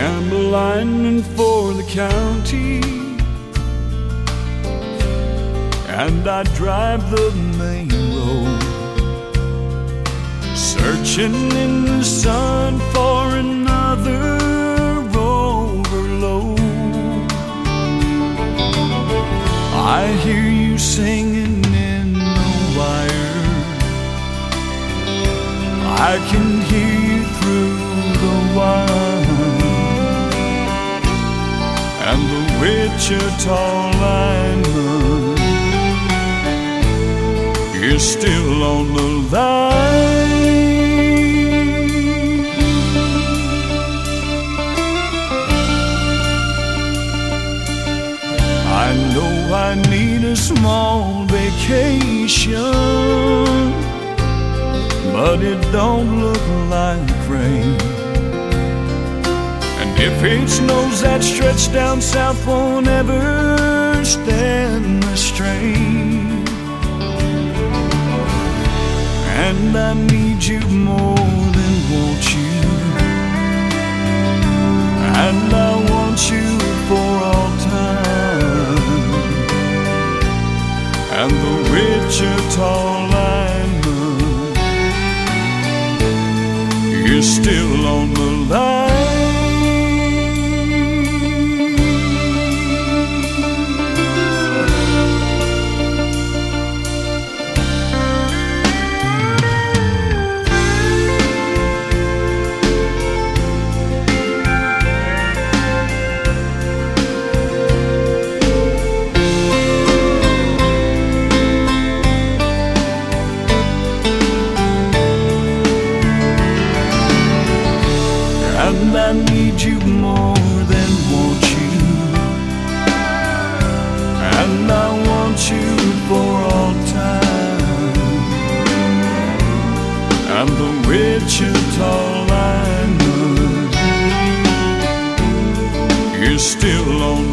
heading for the county, and I drive the main road, searching in the sun for another overload. I hear you singing in the wire. I can Wichita lineman is still on the line. I know I need a small vacation, but it don't look like rain. If it snows, that stretch down south won't ever stand the strain. And I need you more than want you, and I want you for all time. And the Wichita lineman is still on the line. Wichita lineman is still on